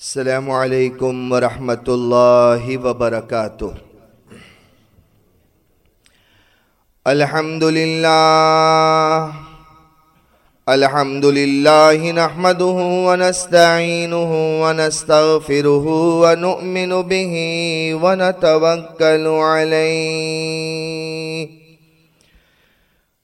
السلام علیکم ورحمۃ اللہ وبرکاتہ۔ الحمد للہ الحمد للہ نحمده ونستعینه ونستغفره ونؤمن به ونتوکل علیہ۔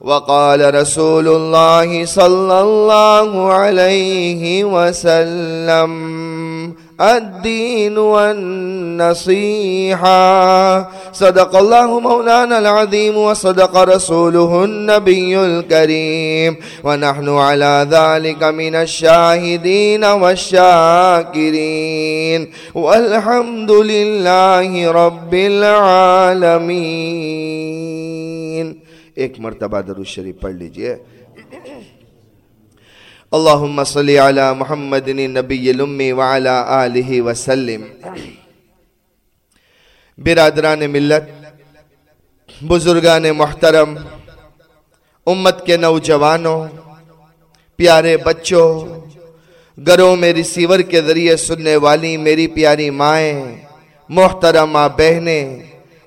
وقال رسول الله صلى الله عليه وسلم الدين والنصيحة صدق الله مولانا العظيم وصدق رسوله النبي الكريم. ونحن على ذلك من الشاهدين والشاكرين. والحمد لله رب العالمين. ایک مرتبہ درود شریف پڑھ لیجیے۔ اللہم صلی علی محمد نبی الامی وعلا آلہ وسلم۔ برادران ملت، بزرگان محترم، امت کے نوجوانوں، پیارے بچوں، گھروں میں ریسیور کے ذریعے سننے والی میری پیاری مائیں، محترمہ بہنیں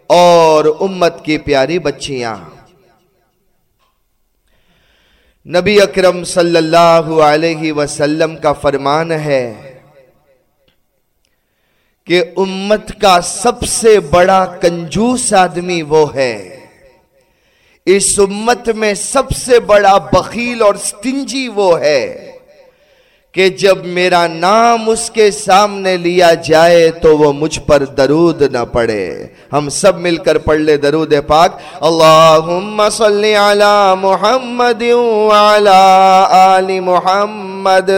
اور امت کی پیاری بچیاں۔ نبی اکرم صلی اللہ علیہ وسلم کا فرمان ہے کہ امت کا سب سے بڑا کنجوس آدمی وہ ہے۔ اس امت میں سب سے بڑا بخیل اور سٹنجی وہ ہے۔ کہ جب میرا نام اس کے سامنے لیا جائے تو وہ مجھ پر درود نہ پڑے۔ ہم سب مل کر پڑھ لے درود پاک۔ اللہم صلی علی محمد وعلا آل محمد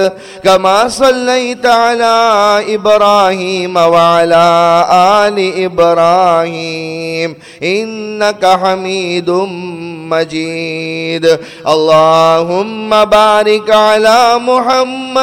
کما صلیت علی ابراہیم وعلا آل ابراہیم انکا حمید مجید۔ اللہم بارک علی محمد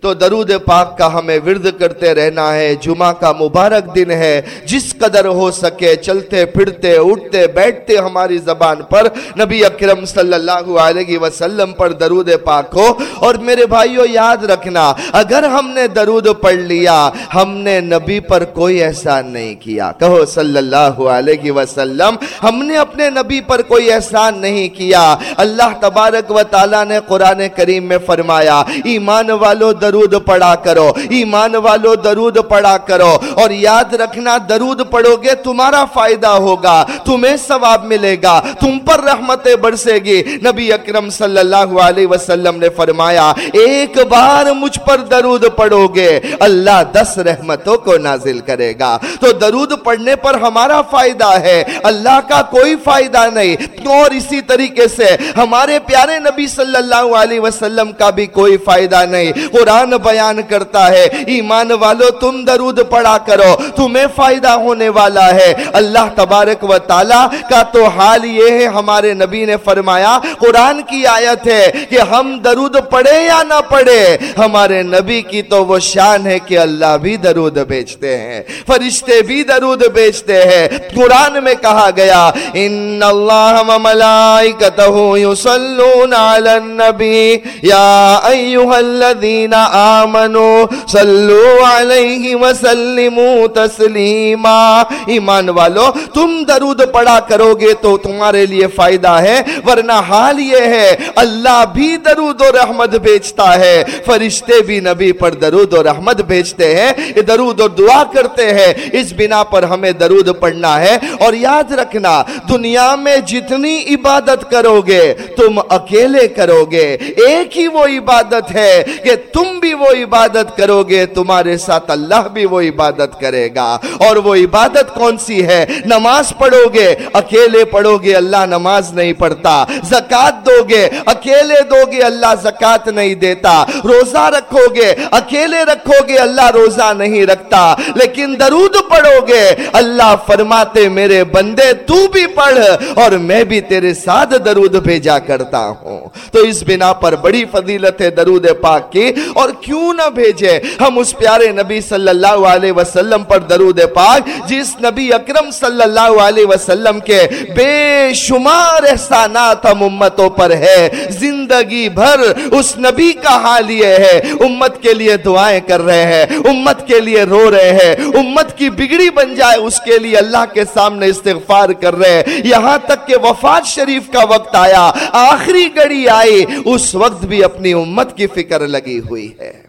تو درود پاک کا ہمیں ورد کرتے رہنا ہے۔ جمعہ کا مبارک دن ہے۔ جس قدر ہو سکے چلتے، پھرتے، اٹھتے، بیٹھتے ہماری زبان پر نبی اکرم صلی اللہ علیہ وسلم پر درود پاک ہو۔ اور میرے بھائیوں یاد رکھنا، اگر ہم نے درود پڑھ لیا، ہم نے نبی پر کوئی احسان نہیں کیا۔ کہو صلی اللہ علیہ وسلم، ہم نے اپنے نبی پر کوئی احسان نہیں کیا۔ اللہ تبارک و تعالیٰ نے قرآن کریم میں فرمایا، ایمان والو درود پڑھا کرو۔ ایمان والو درود پڑھا کرو۔ اور یاد رکھنا، درود پڑھو گے تمہارا فائدہ ہوگا، تمہیں ثواب ملے گا، تم پر رحمتیں برسے گی۔ نبی اکرم صلی اللہ علیہ وسلم نے فرمایا، ایک بار مجھ پر درود پڑھو گے، اللہ دس رحمتوں کو نازل کرے گا۔ تو درود پڑھنے پر ہمارا فائدہ ہے، اللہ کا کوئی فائدہ نہیں۔ اور اسی طریقے سے ہمارے پیارے نبی صلی اللہ علیہ وسلم کا بھی کوئی فائدہ نہیں۔ قرآن قرآن بیان کرتا ہے۔ ایمان والو، تم درود پڑا کرو۔ تمہیں فائدہ ہونے والا ہے۔ اللہ تبارک و تعالی کا تو حال یہ ہے، ہمارے نبی نے فرمایا، قرآن کی آیت ہے کہ ہم درود پڑھے یا نہ پڑھے ہمارے نبی کی تو وہ شان ہے کہ اللہ بھی درود بیچتے ہیں۔ فرشتے بھی درود بیچتے ہیں۔ قرآن میں کہا گیا، ان اللہ ملائکتہ یصلون علی النبی۔ یا ایوہ الذین آمنوا صلو علیہ وسلموا تسلیما۔ ایمان والو، تم درود پڑا کرو گے تو تمہارے لیے فائدہ ہے، ورنہ حال یہ ہے، اللہ بھی درود و رحمت بیچتا ہے۔ فرشتے بھی نبی پر درود و رحمت بیچتے ہیں درود و دعا کرتے ہیں۔ اس بنا پر ہمیں درود پڑھنا ہے۔ اور یاد رکھنا، دنیا میں جتنی عبادت کرو گے، تم اکیلے کرو گے۔ ایک ہی وہ عبادت ہے کہ تم بھی وہ عبادت کرو گے، تمہارے ساتھ اللہ بھی وہ عبادت کرے گا۔ اور وہ عبادت کون سی ہے؟ نماز پڑھو گے، اکیلے پڑھو گے، اللہ نماز نہیں پڑھتا۔ زکات دو گے، اکیلے دو گے، اللہ زکات نہیں دیتا۔ روزہ رکھو گے، اکیلے رکھو گے، اللہ روزہ نہیں رکھتا۔ لیکن درود پڑھو گے، اللہ فرماتے، میرے بندے، تو بھی پڑھ اور میں بھی تیرے ساتھ درود بھیجا کرتا ہوں۔ تو اس بنا پر بڑی فضیلت ہے درود پاک کی۔ اور کیوں نہ بھیجے؟ ہم اس پیارے نبی صلی اللہ علیہ وسلم پر درود پاک، جس نبی اکرم صلی اللہ علیہ وسلم کے بے شمار احسانات ہم امتوں پر ہے، زندگی بھر اس نبی کا حال یہ ہے، امت کے لیے دعائیں کر رہے ہیں، امت کے لیے رو رہے ہیں، امت کی بگڑی بن جائے، اس کے لیے اللہ کے سامنے استغفار کر رہے ہیں۔ یہاں تک کہ وفات شریف کا وقت آیا، آخری گڑی آئی، اس وقت بھی اپنی امت کی فکر لگی ہوئی۔ ہے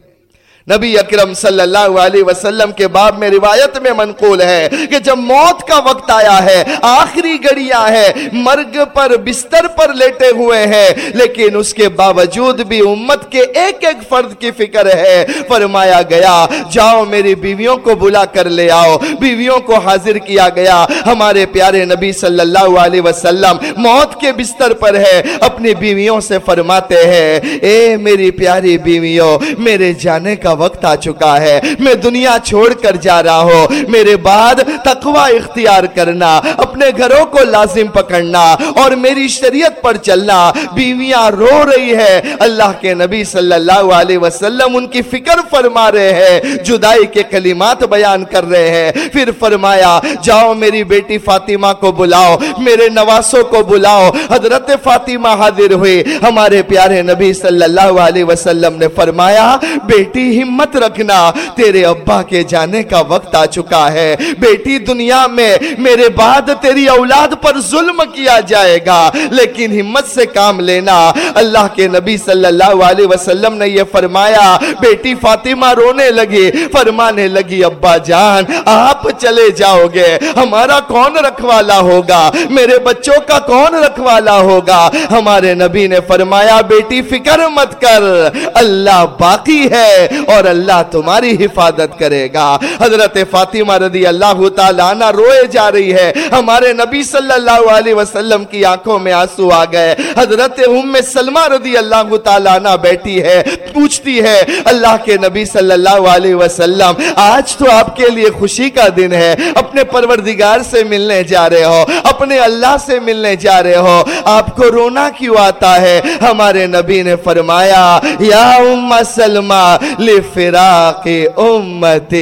نبی اکرم صلی اللہ علیہ وسلم کے باب میں روایت میں منقول ہے کہ جب موت کا وقت آیا ہے، آخری گڑیاں ہے مرگ پر بستر پر لیٹے ہوئے ہیں، لیکن اس کے باوجود بھی امت کے ایک ایک فرد کی فکر ہے۔ فرمایا گیا، جاؤ میری بیویوں کو بلا کر لے آؤ، بیویوں کو حاضر کیا گیا۔ ہمارے پیارے نبی صلی اللہ علیہ وسلم موت کے بستر پر ہے، اپنی بیویوں سے فرماتے ہیں، اے میری پیاری بیویوں، میرے جانے کا وقت آ چکا ہے۔ میں دنیا چھوڑ کر جا رہا ہوں۔ میرے بعد تقوی اختیار کرنا، اپنے گھروں کو لازم پکڑنا اور میری شریعت پر چلنا۔ بیویاں رو رہی ہے اللہ کے نبی صلی اللہ علیہ وسلم ان کی فکر فرما رہے ہیں۔ جدائی کے کلمات بیان کر رہے ہیں۔ پھر فرمایا، جاؤ میری بیٹی فاطمہ کو بلاؤ، میرے نواسوں کو بلاؤ۔ حضرت فاطمہ حاضر ہوئی ہمارے پیارے نبی صلی اللہ علیہ وسلم نے فرمایا، بیٹی ہی ہمت رکھنا۔ تیرے ابا کے جانے کا وقت آ چکا ہے۔ بیٹی، دنیا میں میرے بعد تیری اولاد پر ظلم کیا جائے گا۔ لیکن ہمت سے کام لینا۔ اللہ کے نبی صلی اللہ علیہ وسلم نے یہ فرمایا، بیٹی فاطمہ رونے لگی۔ فرمانے لگی، ابا جان، آپ چلے جاؤ گے۔ ہمارا کون رکھوالا ہوگا؟ میرے بچوں کا کون رکھوالا ہوگا؟ ہمارے نبی نے فرمایا، بیٹی، فکر مت کر۔ اللہ باقی ہے۔ اور اللہ تمہاری حفاظت کرے گا۔ حضرت فاطمہ رضی اللہ تعالیٰ عنہ روئے جا رہی ہے۔ ہمارے نبی صلی اللہ علیہ وسلم کی آنکھوں میں آنسو آ گئے۔ حضرت ام سلمہ رضی اللہ تعالیٰ عنہ بیٹھی ہے، پوچھتی ہے، اللہ کے نبی صلی اللہ علیہ وسلم، آج تو آپ کے لیے خوشی کا دن ہے۔ اپنے پروردگار سے ملنے جا رہے ہو، اپنے اللہ سے ملنے جا رہے ہو۔ آپ کو رونا کیوں آتا ہے؟ ہمارے نبی نے فرمایا، یا ام سلمہ لف فراق امت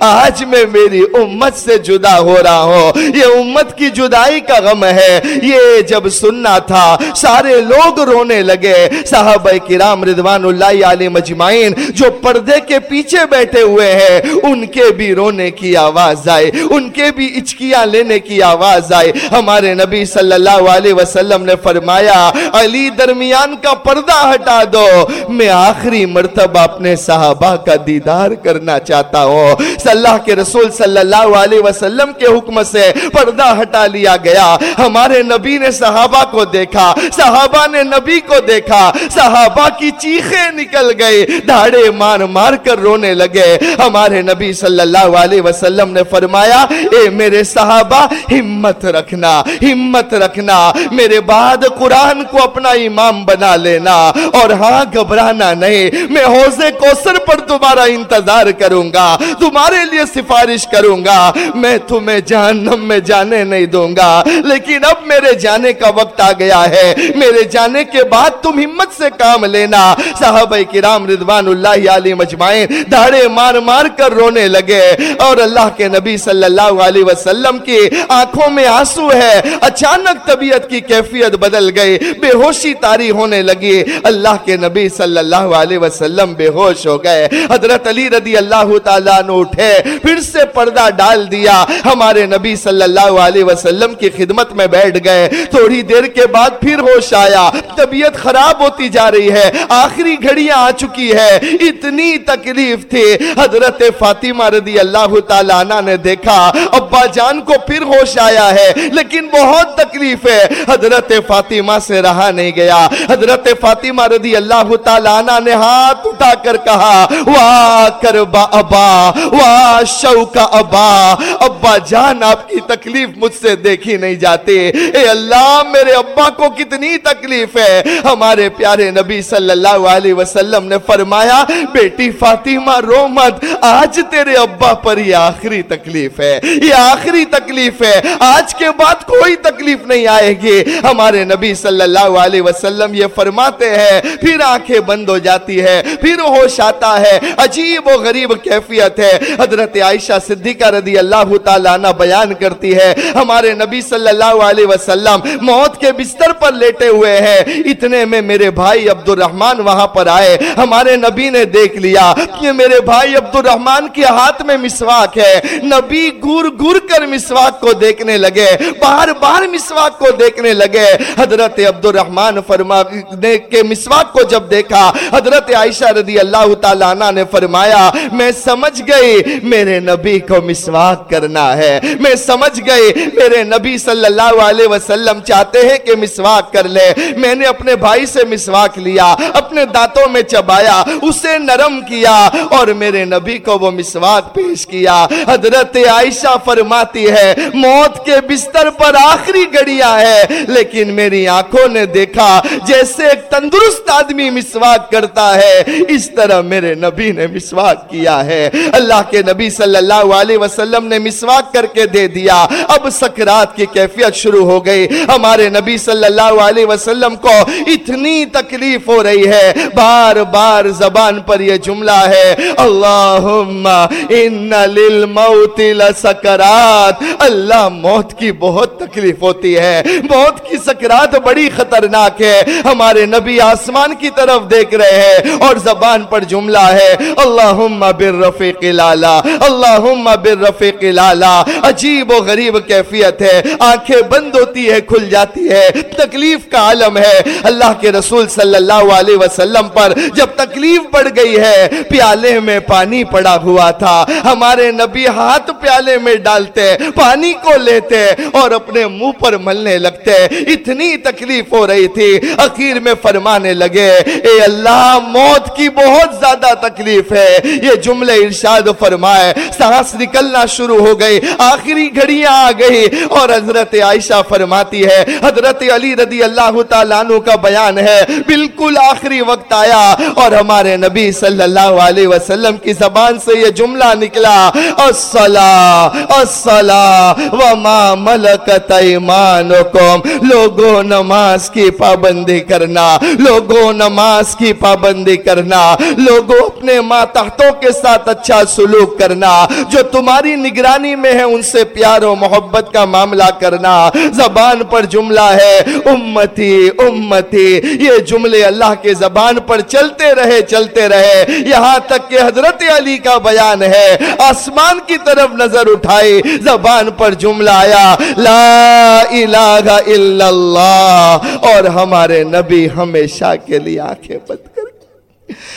آج میں میری امت سے جدا ہو رہا ہوں۔ یہ امت کی جدائی کا غم ہے۔ یہ جب سننا تھا، سارے لوگ رونے لگے۔ صحابہ کرام رضوان اللہ علیہ مجمعین جو پردے کے پیچھے بیٹھے ہوئے ہیں، ان کے بھی رونے کی آواز آئے ان کے بھی اچکیاں لینے کی آواز آئے ہمارے نبی صلی اللہ علیہ وسلم نے فرمایا، علی درمیان کا پردہ ہٹا دو۔ میں آخری مرتبہ اپنے صحابہ صحابہ کا دیدار کرنا چاہتا ہوں اللہ کے رسول صلی اللہ علیہ وسلم کے حکم سے پردہ ہٹا لیا گیا۔ ہمارے نبی نے صحابہ کو دیکھا۔ صحابہ نے نبی کو دیکھا۔ صحابہ کی چیخیں نکل گئی دھاڑے مار مار کر رونے لگے۔ ہمارے نبی صلی اللہ علیہ وسلم نے فرمایا، اے میرے صحابہ، ہمت رکھنا ہمت رکھنا۔ میرے بعد قرآن کو اپنا امام بنا لینا۔ اور ہاں گھبرانا نہیں۔ میں حوض کوسر پر تمہارا انتظار کروں گا، تمہارے لیے سفارش کروں گا۔ میں تمہیں جہنم میں جانے نہیں دوں گا، لیکن اب میرے جانے کا وقت آ گیا ہے۔ میرے جانے کے بعد تم ہمت سے کام لینا۔ صحابہ کرام رضوان اللہ علی مجمعین دھاڑے مار مار کر رونے لگے۔ اور اللہ کے نبی صلی اللہ علیہ وسلم کی آنکھوں میں آنسو ہے۔ اچانک طبیعت کی کیفیت بدل گئی، بے ہوشی تاری ہونے لگی۔ اللہ کے نبی صلی اللہ علیہ وسلم بے ہوش ہو گئے۔ گئے حضرت علی رضی اللہ تعالیٰ نے اٹھے، پھر سے پردہ ڈال دیا۔ ہمارے نبی صلی اللہ علیہ وسلم کی خدمت میں بیٹھ گئے۔ تھوڑی دیر کے بعد پھر ہوش آیا۔ طبیعت خراب ہوتی جا رہی ہے۔ آخری گھڑیاں آ چکی ہے۔ اتنی تکلیف تھی۔ حضرت فاطمہ رضی اللہ تعالیٰ عنہ نے دیکھا۔ ابا جان کو پھر ہوش آیا ہے، لیکن بہت تکلیف ہے۔ حضرت فاطمہ سے رہا نہیں گیا۔ حضرت فاطمہ رضی اللہ تعالیٰ عنہ نے ہاتھ اٹھا کر کہا واہ کربا ابا واہ شوکا ابا۔ ابا جان، آپ کی تکلیف مجھ سے دیکھی نہیں جاتی۔ اے اللہ، میرے ابا کو کتنی تکلیف ہے۔ ہمارے پیارے نبی صلی اللہ علیہ وسلم نے فرمایا، بیٹی فاطمہ رو مت۔ آج تیرے ابا پر یہ آخری تکلیف ہے۔ یہ آخری تکلیف ہے۔ آج کے بعد کوئی تکلیف نہیں آئے گی۔ ہمارے نبی صلی اللہ علیہ وسلم یہ فرماتے ہیں، پھر آنکھیں بند ہو جاتی ہے پھر ہوش آتا ہے۔ عجیب و غریب کیفیت ہے۔ حضرت عائشہ صدیقہ رضی اللہ تعالیٰ عنہ بیان کرتی ہے، ہمارے نبی صلی اللہ علیہ وسلم موت کے بستر پر لیٹے ہوئے ہیں۔ اتنے میں میرے بھائی عبد الرحمن وہاں پر آئے۔ ہمارے نبی نے دیکھ لیا کہ میرے بھائی عبد الرحمن کے ہاتھ میں مسواک ہے۔ نبی گر گر کر مسواک کو دیکھنے لگے، بار بار مسواک کو دیکھنے لگے۔ حضرت عبد الرحمن فرمانے کے مسواک کو جب دیکھا، حضرت عائشہ رضی اللہ تعالیٰ عنہ نے فرمایا، میں سمجھ گئی، میرے نبی کو مسواک کرنا ہے۔ میں سمجھ گئی، میرے نبی صلی اللہ علیہ وسلم چاہتے ہیں کہ مسواک کر لے۔ میں نے اپنے بھائی سے مسواک لیا، اپنے دانتوں میں چبایا، اسے نرم کیا اور میرے نبی کو وہ مسواک پیش کیا۔ حضرت عائشہ فرماتی ہے، موت کے بستر پر آخری گڑیاں ہے، لیکن میری آنکھوں نے دیکھا، جیسے ایک تندرست آدمی مسواک کرتا ہے۔ اس طرح میرے میرے نبی نے مسواک کیا ہے۔ اللہ کے نبی صلی اللہ علیہ وسلم نے مسواک کر کے دے دیا۔ اب سکرات کی کیفیت شروع ہو گئی۔ ہمارے نبی صلی اللہ علیہ وسلم کو اتنی تکلیف ہو رہی ہے۔ بار بار زبان پر یہ جملہ ہے۔ اللہم ان للموت لسکرات۔ اللہ موت کی بہت تکلیف ہوتی ہے۔ موت کی سکرات بڑی خطرناک ہے۔ ہمارے نبی آسمان کی طرف دیکھ رہے ہیں اور زبان پر جملہ جملہ ہے، اللہم بالرفیق لالا اللہم بالرفیق لالا عجیب و غریب کیفیت ہے، آنکھیں بند ہوتی ہے کھل جاتی ہے تکلیف کا عالم ہے۔ اللہ کے رسول صلی اللہ علیہ وسلم پر جب تکلیف بڑھ گئی ہے، پیالے میں پانی پڑا ہوا تھا۔ ہمارے نبی ہاتھ پیالے میں ڈالتے، پانی کو لیتے اور اپنے منہ پر ملنے لگتے۔ اتنی تکلیف ہو رہی تھی، اخیر میں فرمانے لگے، اے اللہ، موت کی بہت زیادہ تکلیف ہے۔ یہ جملے ارشاد فرمائے، سانس نکلنا شروع ہو گئی، آخری گھڑیاں آ گئی۔ اور حضرت عائشہ فرماتی ہے، حضرت علی رضی اللہ تعالیٰ عنہ کا بیان ہے، بالکل آخری وقت آیا۔ اور ہمارے نبی صلی اللہ علیہ وسلم کی زبان سے یہ جملہ نکلا، الصلاة الصلاة وما ملکت ایمانکم۔ لوگوں نماز کی پابندی کرنا، لوگوں نماز کی پابندی کرنا، لوگوں اپنے ماتحتوں کے ساتھ اچھا سلوک کرنا، جو تمہاری نگرانی میں ہے، ان سے پیار و محبت کا معاملہ کرنا۔ زبان پر جملہ ہے، امتی امتی۔ یہ جملے اللہ کے زبان پر چلتے رہے چلتے رہے۔ یہاں تک کہ حضرت علی کا بیان ہے، آسمان کی طرف نظر اٹھائی، زبان پر جملہ آیا، لا الہ الا اللہ۔ اور ہمارے نبی ہمیشہ کے لیے آنکھیں بند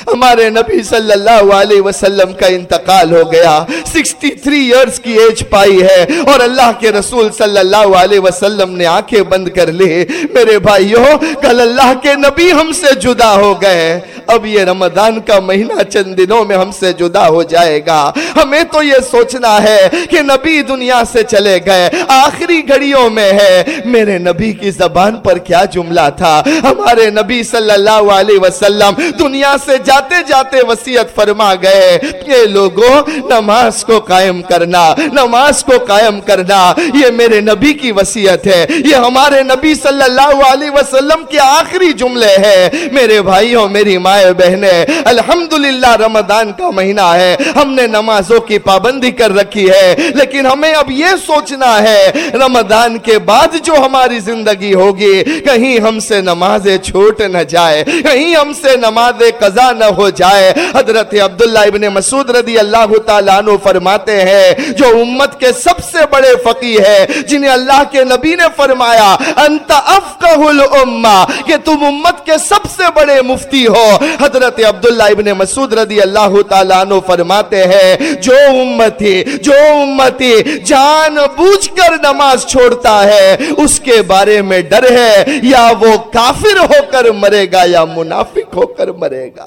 ہمارے نبی صلی اللہ علیہ وسلم کا انتقال ہو گیا۔ سکسٹی تھری ایئرز کی ایج پائی ہے اور اللہ کے رسول صلی اللہ علیہ وسلم نے آنکھیں بند کر لی۔ میرے بھائیوں کل اللہ کے نبی ہم سے جدا ہو گئے۔ اب یہ رمضان کا مہینہ چند دنوں میں ہم سے جدا ہو جائے گا۔ ہمیں تو یہ سوچنا ہے کہ نبی دنیا سے چلے گئے، آخری گھڑیوں میں ہے۔ میرے نبی کی زبان پر کیا جملہ تھا؟ ہمارے نبی صلی اللہ علیہ وسلم دنیا سے سے جاتے جاتے وسیعت فرما گئے۔ یہ لوگوں، نماز کو قائم کرنا، نماز کو قائم کرنا، یہ میرے نبی کی وسیعت ہے۔ یہ ہمارے نبی صلی اللہ علیہ وسلم کے آخری جملے ہیں۔ میرے بھائیوں، میری مائیں بہنیں، الحمدللہ رمضان کا مہینہ ہے۔ ہم نے نمازوں کی پابندی کر رکھی ہے، لیکن ہمیں اب یہ سوچنا ہے، رمضان کے بعد جو ہماری زندگی ہوگی، کہیں ہم سے نمازیں چھوٹ نہ جائے، کہیں ہم سے نماز قضا نہ ہو جائے۔ حضرت عبداللہ ابن مسعود رضی اللہ تعالیٰ عنہ فرماتے ہیں، جو امت کے سب سے بڑے فقی ہے جنہیں اللہ کے نبی نے فرمایا، انت افقہ الامہ، کہ تم امت کے سب سے بڑے مفتی ہو۔ حضرت عبداللہ ابن مسعود رضی اللہ تعالیٰ عنہ فرماتے ہیں، جو امتی جو امتی جان بوجھ کر نماز چھوڑتا ہے، اس کے بارے میں ڈر ہے، یا وہ کافر ہو کر مرے گا، یا منافق ہو کر مرے گا۔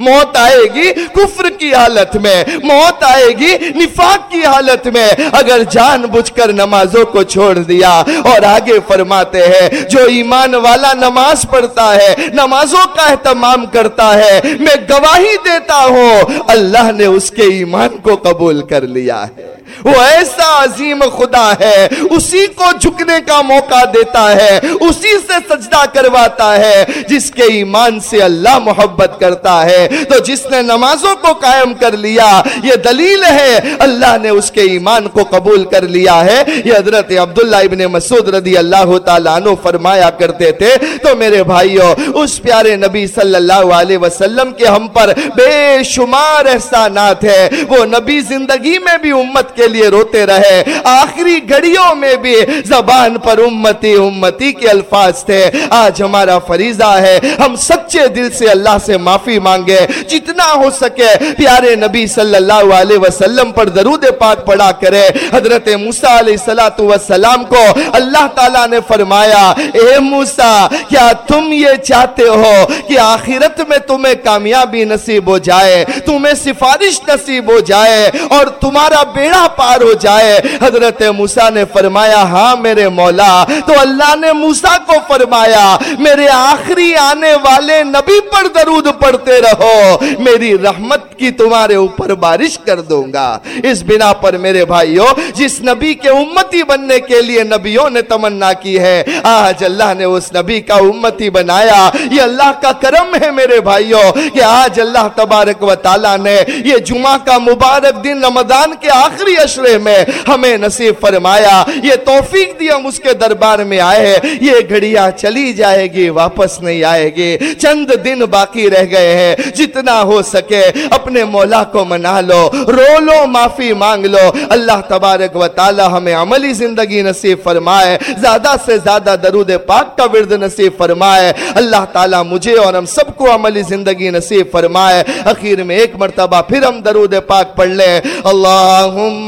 موت آئے گی کفر کی حالت میں، موت آئے گی نفاق کی حالت میں۔ اگر جان بجھ کر نمازوں کو چھوڑ دیا اور آگے فرماتے ہیں، جو ایمان والا نماز پڑھتا ہے، نمازوں کا اہتمام کرتا ہے، میں گواہی دیتا ہوں، اللہ نے اس کے ایمان کو قبول کر لیا ہے۔ وہ ایسا عظیم خدا ہے، اسی کو جھکنے کا موقع دیتا ہے، اسی سے سجدہ کرواتا ہے، جس کے ایمان سے اللہ محبت کرتا ہے۔ تو جس نے نمازوں کو قائم کر لیا، یہ دلیل ہے، اللہ نے اس کے ایمان کو قبول کر لیا ہے۔ یہ حضرت عبداللہ ابن مسعود رضی اللہ تعالیٰ عنہ فرمایا کرتے تھے، تو میرے بھائیوں اس پیارے نبی صلی اللہ علیہ وسلم کے ہم پر بے شمار احسانات ہے۔ وہ نبی زندگی میں بھی امت کے لیے روتے رہے۔ آخری گھڑیوں میں بھی زبان پر امتی امتی کے الفاظ تھے۔ آج ہمارا فریضہ ہے، ہم سچے دل سے اللہ سے معافی مانگے۔ جتنا ہو سکے پیارے نبی صلی اللہ علیہ وسلم پر درود پاک پڑا کرے۔ حضرت موسیٰ علیہ السلام کو اللہ تعالیٰ نے فرمایا، اے موسیٰ، کیا تم یہ چاہتے ہو کہ آخرت میں تمہیں کامیابی نصیب ہو جائے، تمہیں سفارش نصیب ہو جائے اور تمہارا بیڑا پار ہو جائے۔ حضرت موسیٰ نے فرمایا ہاں میرے مولا۔ تو اللہ نے موسیٰ کو فرمایا، میرے آخری آنے والے نبی پر درود پڑھتے رہو۔ میری رحمت کی تمہارے اوپر بارش کر دوں گا۔ اس بنا پر میرے بھائیوں جس نبی کے امتی بننے کے لیے نبیوں نے تمنا کی ہے، آج اللہ نے اس نبی کا امتی بنایا۔ یہ اللہ کا کرم ہے میرے بھائیوں کہ آج اللہ تبارک و تعالیٰ نے یہ جمعہ کا مبارک دن، رمضان کے آخری اشرے میں ہمیں نصیب فرمایا، یہ توفیق دی ہم اس کے دربار میں آئے ہیں۔ یہ گھڑیاں چلی جائے گی، واپس نہیں آئے گی۔ چند دن باقی رہ گئے ہیں، جتنا ہو سکے اپنے مولا کو منا لو۔ رو لو معافی مانگ لو۔ اللہ تبارک و تعالی ہمیں عملی زندگی نصیب فرمائے۔ زیادہ سے زیادہ درود پاک کا ورد نصیب فرمائے۔ اللہ تعالی مجھے اور ہم سب کو عملی زندگی نصیب فرمائے۔ اخیر میں ایک مرتبہ پھر ہم درود پاک پڑھ لیں۔ اللہم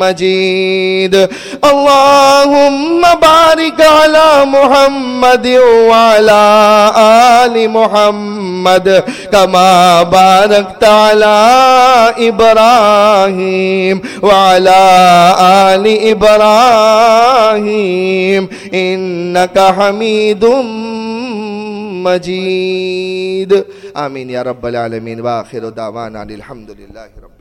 مجید. اللہم بارک علی محمد وعلا آل محمد کما بارکت علی ابراہیم وعلا آل ابراہیم انکا حمید مجید. آمین یا رب العالمین. واخر دعوانا الحمدللہ رب